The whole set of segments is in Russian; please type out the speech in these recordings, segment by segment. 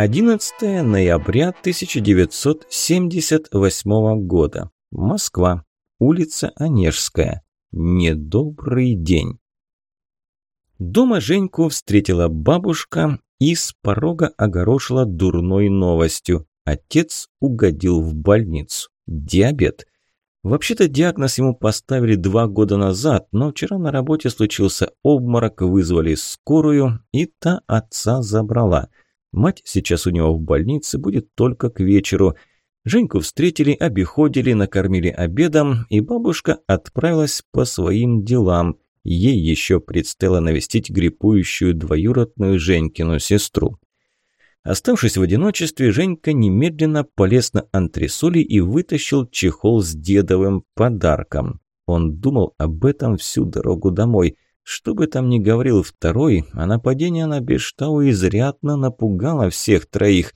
11 ноября 1978 года. Москва. Улица Онежская. Недобрый день. Дома Женьку встретила бабушка и с порога огорошила дурной новостью. Отец угодил в больницу. Диабет. Вообще-то диагноз ему поставили два года назад, но вчера на работе случился обморок, вызвали скорую, и та отца забрала. Мать сейчас у него в больнице, будет только к вечеру. Женьку встретили, обиходили, накормили обедом, и бабушка отправилась по своим делам. Ей еще предстояло навестить гриппующую двоюродную Женькину сестру. Оставшись в одиночестве, Женька немедленно полез на антресоли и вытащил чехол с дедовым подарком. Он думал об этом всю дорогу домой. Что бы там ни говорил второй, а нападение на Бештау изрядно напугало всех троих.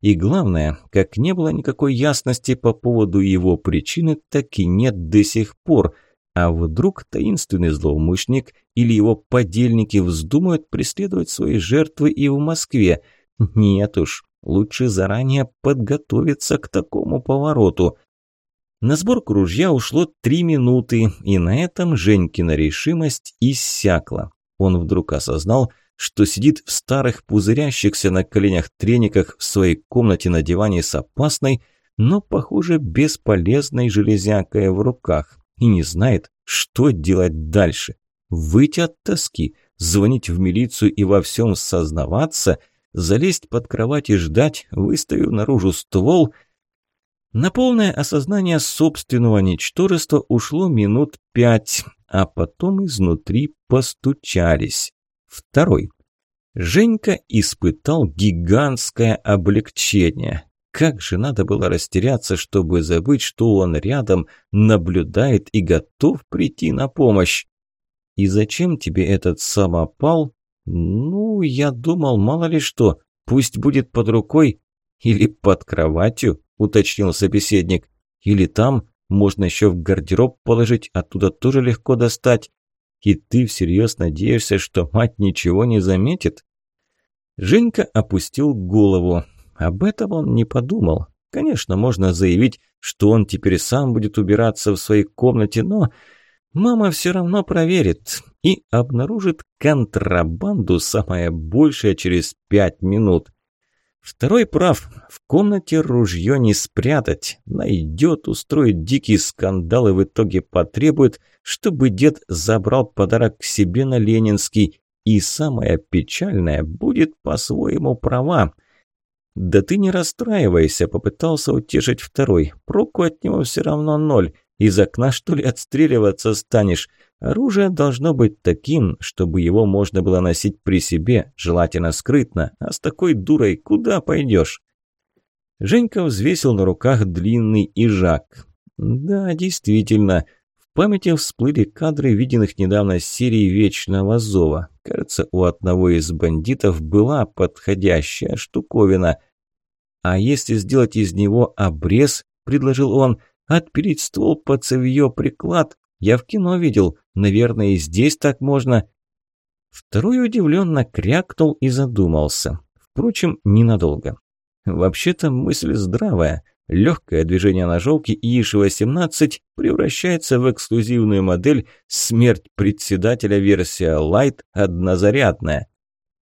И главное, как не было никакой ясности по поводу его причины, так и нет до сих пор. А вдруг таинственный злоумышленник или его подельники вздумают преследовать свои жертвы и в Москве – нет уж, лучше заранее подготовиться к такому повороту. На сборку ружья ушло три минуты, и на этом Женькина решимость иссякла. Он вдруг осознал, что сидит в старых пузырящихся на коленях трениках в своей комнате на диване с опасной, но, похоже, бесполезной железякой в руках и не знает, что делать дальше. Выйти от тоски, звонить в милицию и во всем сознаваться – залезть под кровать и ждать, выставив наружу ствол. На полное осознание собственного ничтожества ушло минут пять, а потом изнутри постучались. Второй. Женька испытал гигантское облегчение. Как же надо было растеряться, чтобы забыть, что он рядом, наблюдает и готов прийти на помощь. «И зачем тебе этот самопал?» «Ну, я думал, мало ли что, пусть будет под рукой или под кроватью», – уточнил собеседник. «Или там, можно еще в гардероб положить, оттуда тоже легко достать. И ты всерьез надеешься, что мать ничего не заметит?» Женька опустил голову. Об этом он не подумал. Конечно, можно заявить, что он теперь сам будет убираться в своей комнате, но Мама все равно проверит и обнаружит контрабанду самое большее через пять минут. Второй прав. В комнате ружье не спрятать. Найдет, устроит дикий скандал и в итоге потребует, чтобы дед забрал подарок к себе на Ленинский. И самое печальное, будет по-своему права. «Да ты не расстраивайся», – попытался утешить второй. «Проку от него все равно ноль. Из окна, что ли, отстреливаться станешь? Оружие должно быть таким, чтобы его можно было носить при себе, желательно скрытно. А с такой дурой куда пойдешь? Женька взвесил на руках длинный ижак. Да, действительно. В памяти всплыли кадры виденных недавно серии «Вечного зова». Кажется, у одного из бандитов была подходящая штуковина. А если сделать из него обрез, предложил он – Отпилить ствол под цевьё приклад. Я в кино видел. Наверное, и здесь так можно. Второй удивленно крякнул и задумался. Впрочем, ненадолго. Вообще-то мысль здравая. Легкое движение ножовки ИИШ-18 превращается в эксклюзивную модель «Смерть председателя версия Light однозарядная».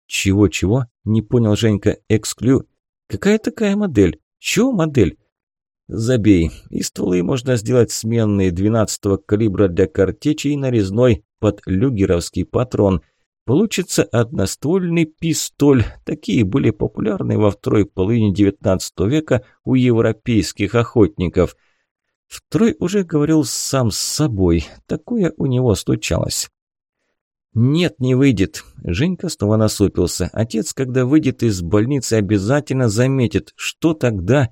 «Чего-чего?» – не понял Женька. «Эксклю...» «Какая такая модель? Чего модель?» Забей. И стволы можно сделать сменные 12-го калибра для картечи и нарезной под люгеровский патрон. Получится одноствольный пистоль. Такие были популярны во второй половине 19 века у европейских охотников. Второй уже говорил сам с собой. Такое у него случалось. «Нет, не выйдет». Женька снова насупился. «Отец, когда выйдет из больницы, обязательно заметит. Что тогда?»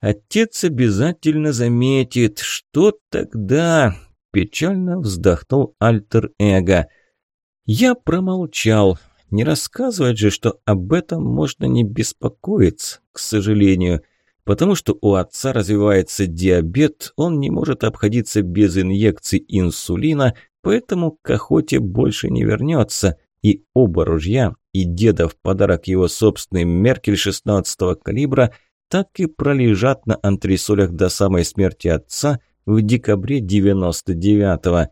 Отец обязательно заметит, что тогда... Печально вздохнул альтер-эго. Я промолчал. Не рассказывать же, что об этом можно не беспокоиться, к сожалению. Потому что у отца развивается диабет, он не может обходиться без инъекций инсулина, поэтому к охоте больше не вернется. И оба ружья, и деда в подарок его собственный Меркель 16-го калибра, так и пролежат на антресолях до самой смерти отца в декабре 99-го.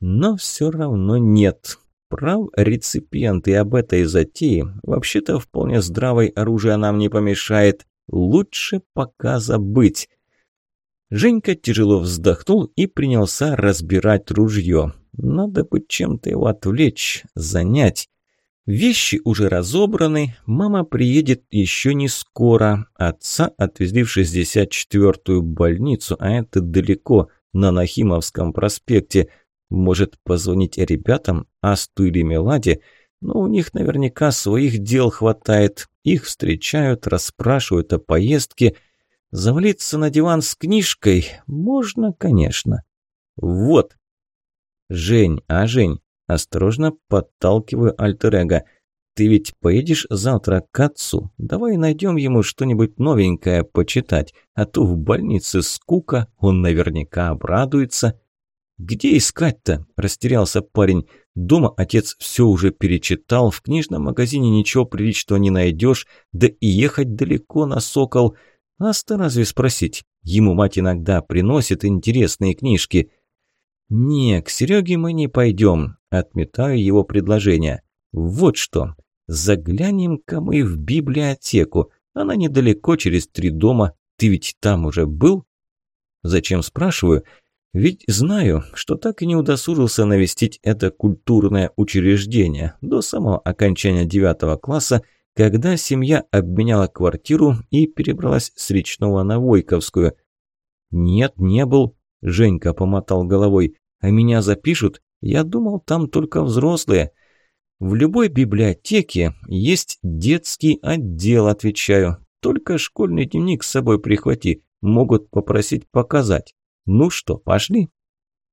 Но все равно нет. Прав реципиент и об этой затее. Вообще-то вполне здравое оружие нам не помешает. Лучше пока забыть. Женька тяжело вздохнул и принялся разбирать ружье. Надо бы чем-то его отвлечь, занять. Вещи уже разобраны, мама приедет еще не скоро. Отца отвезли в 64-ю больницу, а это далеко, на Нахимовском проспекте. Может позвонить ребятам, Асту или Меладе? Но у них наверняка своих дел хватает. Их встречают, расспрашивают о поездке. Завалиться на диван с книжкой можно, конечно. Вот. Жень, а Жень, осторожно подталкиваю альтер Ты ведь поедешь завтра к отцу? Давай найдем ему что-нибудь новенькое почитать, а то в больнице скука, он наверняка обрадуется. «Где искать-то?» – растерялся парень. «Дома отец все уже перечитал, в книжном магазине ничего приличного не найдешь, да и ехать далеко на сокол. Аста разве спросить? Ему мать иногда приносит интересные книжки». «Не, к Сереге мы не пойдем», – отметаю его предложение. «Вот что, заглянем-ка мы в библиотеку. Она недалеко, через три дома. Ты ведь там уже был?» «Зачем спрашиваю?» Ведь знаю, что так и не удосужился навестить это культурное учреждение до самого окончания девятого класса, когда семья обменяла квартиру и перебралась с Речного на Войковскую. «Нет, не был», – Женька помотал головой. «А меня запишут? Я думал, там только взрослые». «В любой библиотеке есть детский отдел», – отвечаю. «Только школьный дневник с собой прихвати, могут попросить показать». Ну что, пошли?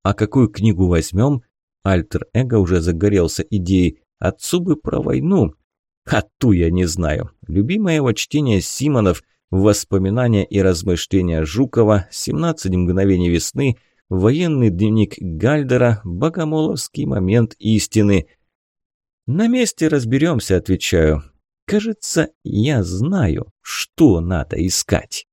А какую книгу возьмем? Альтер-эго уже загорелся идеей. Отцу бы про войну. А ту я не знаю. Любимое его чтение Симонов, воспоминания и размышления Жукова, 17 мгновений весны, военный дневник Гальдера, богомоловский момент истины. На месте разберемся, отвечаю. Кажется, я знаю, что надо искать.